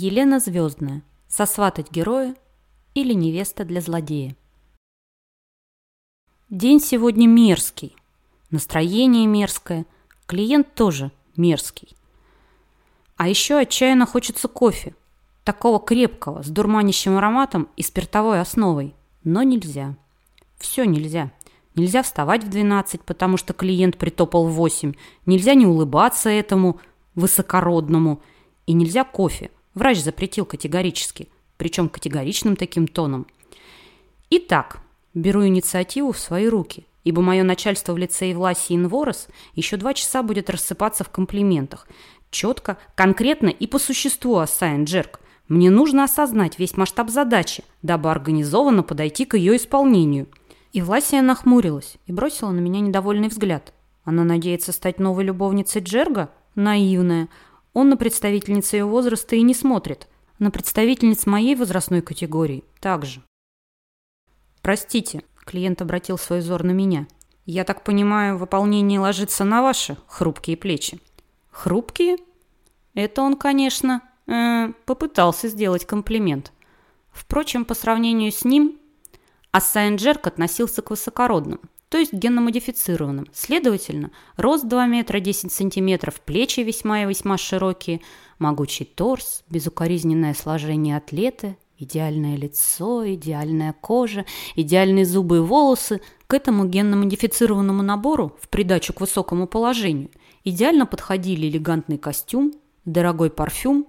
Елена Звездная. Сосватать героя или невеста для злодея. День сегодня мерзкий. Настроение мерзкое. Клиент тоже мерзкий. А еще отчаянно хочется кофе. Такого крепкого, с дурманящим ароматом и спиртовой основой. Но нельзя. Все нельзя. Нельзя вставать в 12, потому что клиент притопал в 8. Нельзя не улыбаться этому высокородному. И нельзя кофе. Врач запретил категорически. Причем категоричным таким тоном. Итак, беру инициативу в свои руки, ибо мое начальство в лице Евласии Инворос еще два часа будет рассыпаться в комплиментах. Четко, конкретно и по существу Асайн Джерк. Мне нужно осознать весь масштаб задачи, дабы организованно подойти к ее исполнению. И Власия нахмурилась и бросила на меня недовольный взгляд. Она надеется стать новой любовницей Джерга? Наивная. Он на представительниц ее возраста и не смотрит. На представительниц моей возрастной категории также. «Простите», – клиент обратил свой взор на меня. «Я так понимаю, выполнение ложится на ваши хрупкие плечи». «Хрупкие?» Это он, конечно, э, попытался сделать комплимент. Впрочем, по сравнению с ним, Ассайн Джерк относился к высокородным, то есть генномодифицированным. Следовательно, рост 2 метра 10 сантиметров, плечи весьма и весьма широкие, могучий торс, безукоризненное сложение атлета, идеальное лицо, идеальная кожа, идеальные зубы и волосы. К этому генно-модифицированному набору, в придачу к высокому положению, идеально подходили элегантный костюм, дорогой парфюм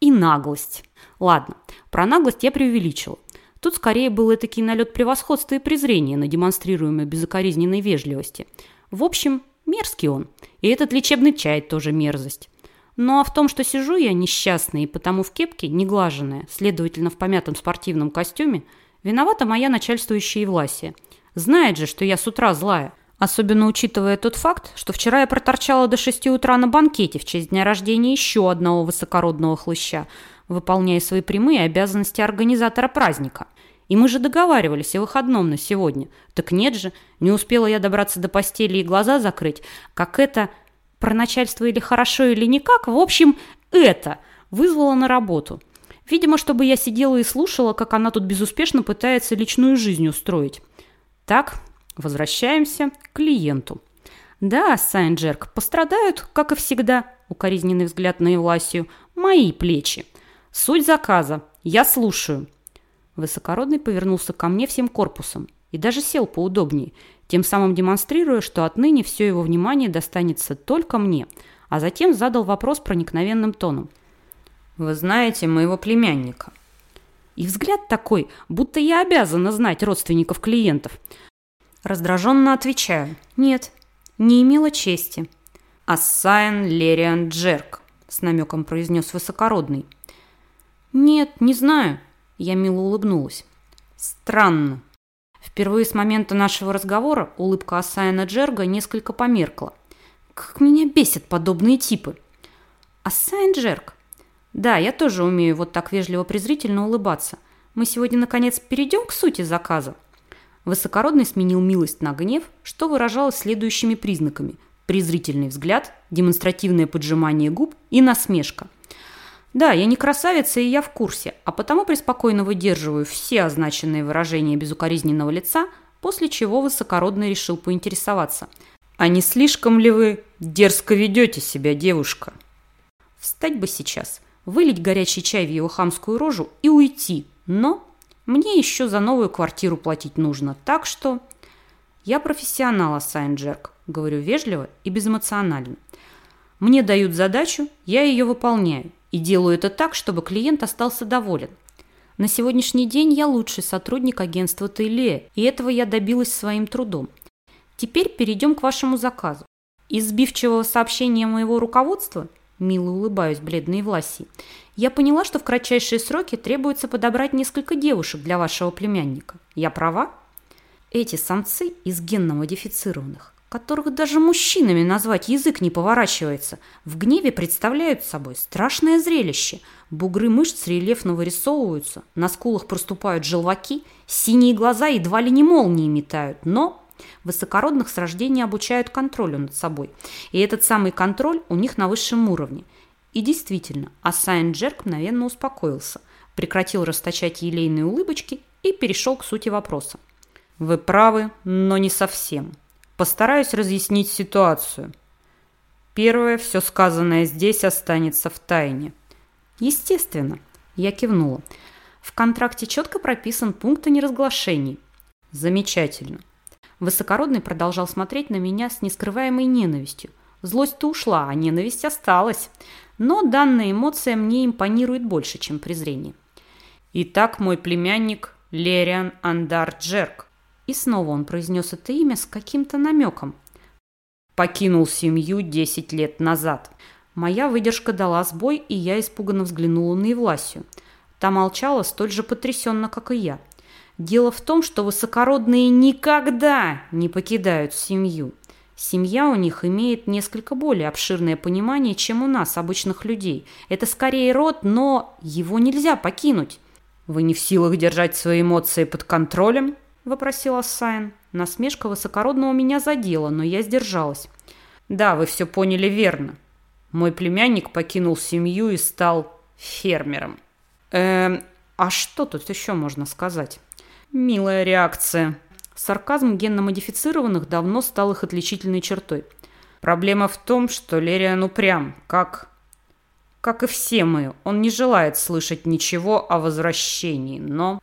и наглость. Ладно, про наглость я преувеличила. Тут скорее был этакий налет превосходства и презрения на демонстрируемой безукоризненной вежливости. В общем, мерзкий он. И этот лечебный чай тоже мерзость. Ну а в том, что сижу я несчастная и потому в кепке, неглаженная, следовательно, в помятом спортивном костюме, виновата моя начальствующая Евласия. Знает же, что я с утра злая. Особенно учитывая тот факт, что вчера я проторчала до 6 утра на банкете в честь дня рождения еще одного высокородного хлыща, выполняя свои прямые обязанности организатора праздника. И мы же договаривались о выходном на сегодня. Так нет же, не успела я добраться до постели и глаза закрыть, как это, про начальство или хорошо, или никак, в общем, это вызвало на работу. Видимо, чтобы я сидела и слушала, как она тут безуспешно пытается личную жизнь устроить. Так, Возвращаемся к клиенту. Да, Сайнджерк, пострадают, как и всегда, укоризненный взгляд на Евласию, мои плечи. Суть заказа. Я слушаю. Высокородный повернулся ко мне всем корпусом и даже сел поудобнее, тем самым демонстрируя, что отныне все его внимание достанется только мне, а затем задал вопрос проникновенным тоном. «Вы знаете моего племянника?» И взгляд такой, будто я обязана знать родственников клиентов – Раздраженно отвечаю. Нет, не имела чести. Ассайн Лериан Джерк, с намеком произнес высокородный. Нет, не знаю. Я мило улыбнулась. Странно. Впервые с момента нашего разговора улыбка Ассайна Джерга несколько померкла. Как меня бесят подобные типы. Ассайн Джерк? Да, я тоже умею вот так вежливо-презрительно улыбаться. Мы сегодня, наконец, перейдем к сути заказа. Высокородный сменил милость на гнев, что выражалось следующими признаками – презрительный взгляд, демонстративное поджимание губ и насмешка. Да, я не красавица, и я в курсе, а потому преспокойно выдерживаю все означенные выражения безукоризненного лица, после чего высокородный решил поинтересоваться. «А не слишком ли вы дерзко ведете себя, девушка?» Встать бы сейчас, вылить горячий чай в его хамскую рожу и уйти, но мне еще за новую квартиру платить нужно, так что... Я профессионал, Асайн Джерк, говорю вежливо и безэмоционально. Мне дают задачу, я ее выполняю. И делаю это так, чтобы клиент остался доволен. На сегодняшний день я лучший сотрудник агентства Тейле, и этого я добилась своим трудом. Теперь перейдем к вашему заказу. Из сбивчивого сообщения моего руководства Мило улыбаюсь бледной Власии. Я поняла, что в кратчайшие сроки требуется подобрать несколько девушек для вашего племянника. Я права? Эти самцы из генно-модифицированных, которых даже мужчинами назвать язык не поворачивается, в гневе представляют собой страшное зрелище. Бугры мышц рельефно вырисовываются, на скулах проступают желваки, синие глаза едва ли не молнии метают, но Высокородных с рождения обучают контролю над собой. И этот самый контроль у них на высшем уровне. И действительно, Ассайн Джерк мгновенно успокоился, прекратил расточать елейные улыбочки и перешел к сути вопроса. «Вы правы, но не совсем. Постараюсь разъяснить ситуацию. Первое, все сказанное здесь останется в тайне». «Естественно», – я кивнула. «В контракте четко прописан пункт о неразглашении». «Замечательно». Высокородный продолжал смотреть на меня с нескрываемой ненавистью. Злость-то ушла, а ненависть осталась. Но данная эмоция мне импонирует больше, чем презрение. Итак, мой племянник Лериан Андар Джерк. И снова он произнес это имя с каким-то намеком. Покинул семью 10 лет назад. Моя выдержка дала сбой, и я испуганно взглянула на Евласию. Та молчала столь же потрясенно, как и я. Дело в том, что высокородные никогда не покидают семью. Семья у них имеет несколько более обширное понимание, чем у нас, обычных людей. Это скорее род, но его нельзя покинуть. «Вы не в силах держать свои эмоции под контролем?» – вопросил Ассайн. Насмешка высокородного меня задела, но я сдержалась. «Да, вы все поняли верно. Мой племянник покинул семью и стал фермером». «Эм, а что тут еще можно сказать?» «Милая реакция». Сарказм генно-модифицированных давно стал их отличительной чертой. Проблема в том, что Лериан упрям, как как и все мы, он не желает слышать ничего о возвращении, но...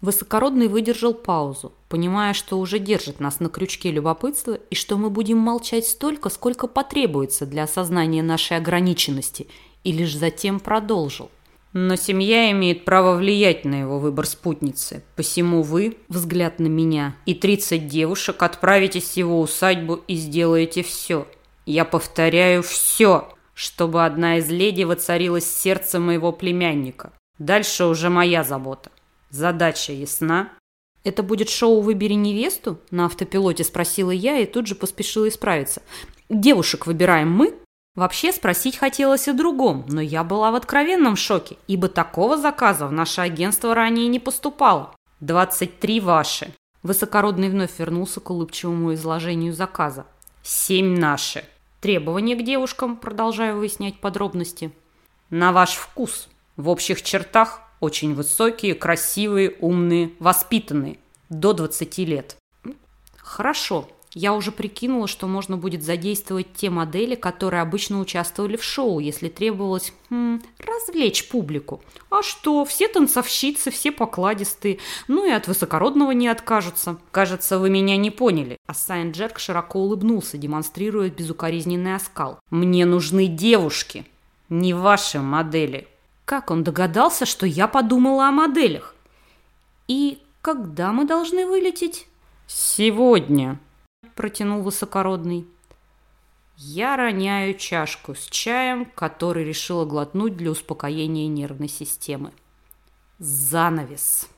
Высокородный выдержал паузу, понимая, что уже держит нас на крючке любопытства и что мы будем молчать столько, сколько потребуется для осознания нашей ограниченности, и лишь затем продолжил. Но семья имеет право влиять на его выбор спутницы. Посему вы, взгляд на меня, и 30 девушек отправитесь в его усадьбу и сделаете все. Я повторяю, все, чтобы одна из леди воцарилась в сердце моего племянника. Дальше уже моя забота. Задача ясна?» «Это будет шоу «Выбери невесту»?» На автопилоте спросила я и тут же поспешила исправиться. «Девушек выбираем мы?» Вообще спросить хотелось о другом, но я была в откровенном шоке, ибо такого заказа в наше агентство ранее не поступало. «Двадцать три ваши». Высокородный вновь вернулся к улыбчивому изложению заказа. «Семь наши». Требования к девушкам, продолжаю выяснять подробности. На ваш вкус. В общих чертах очень высокие, красивые, умные, воспитанные. До 20 лет. Хорошо. Я уже прикинула, что можно будет задействовать те модели, которые обычно участвовали в шоу, если требовалось хм, развлечь публику. А что, все танцовщицы, все покладистые, ну и от высокородного не откажутся. Кажется, вы меня не поняли. А Сайн Джерк широко улыбнулся, демонстрируя безукоризненный оскал. Мне нужны девушки, не ваши модели. Как он догадался, что я подумала о моделях? И когда мы должны вылететь? Сегодня протянул высокородный. Я роняю чашку с чаем, который решила глотнуть для успокоения нервной системы. Занавес.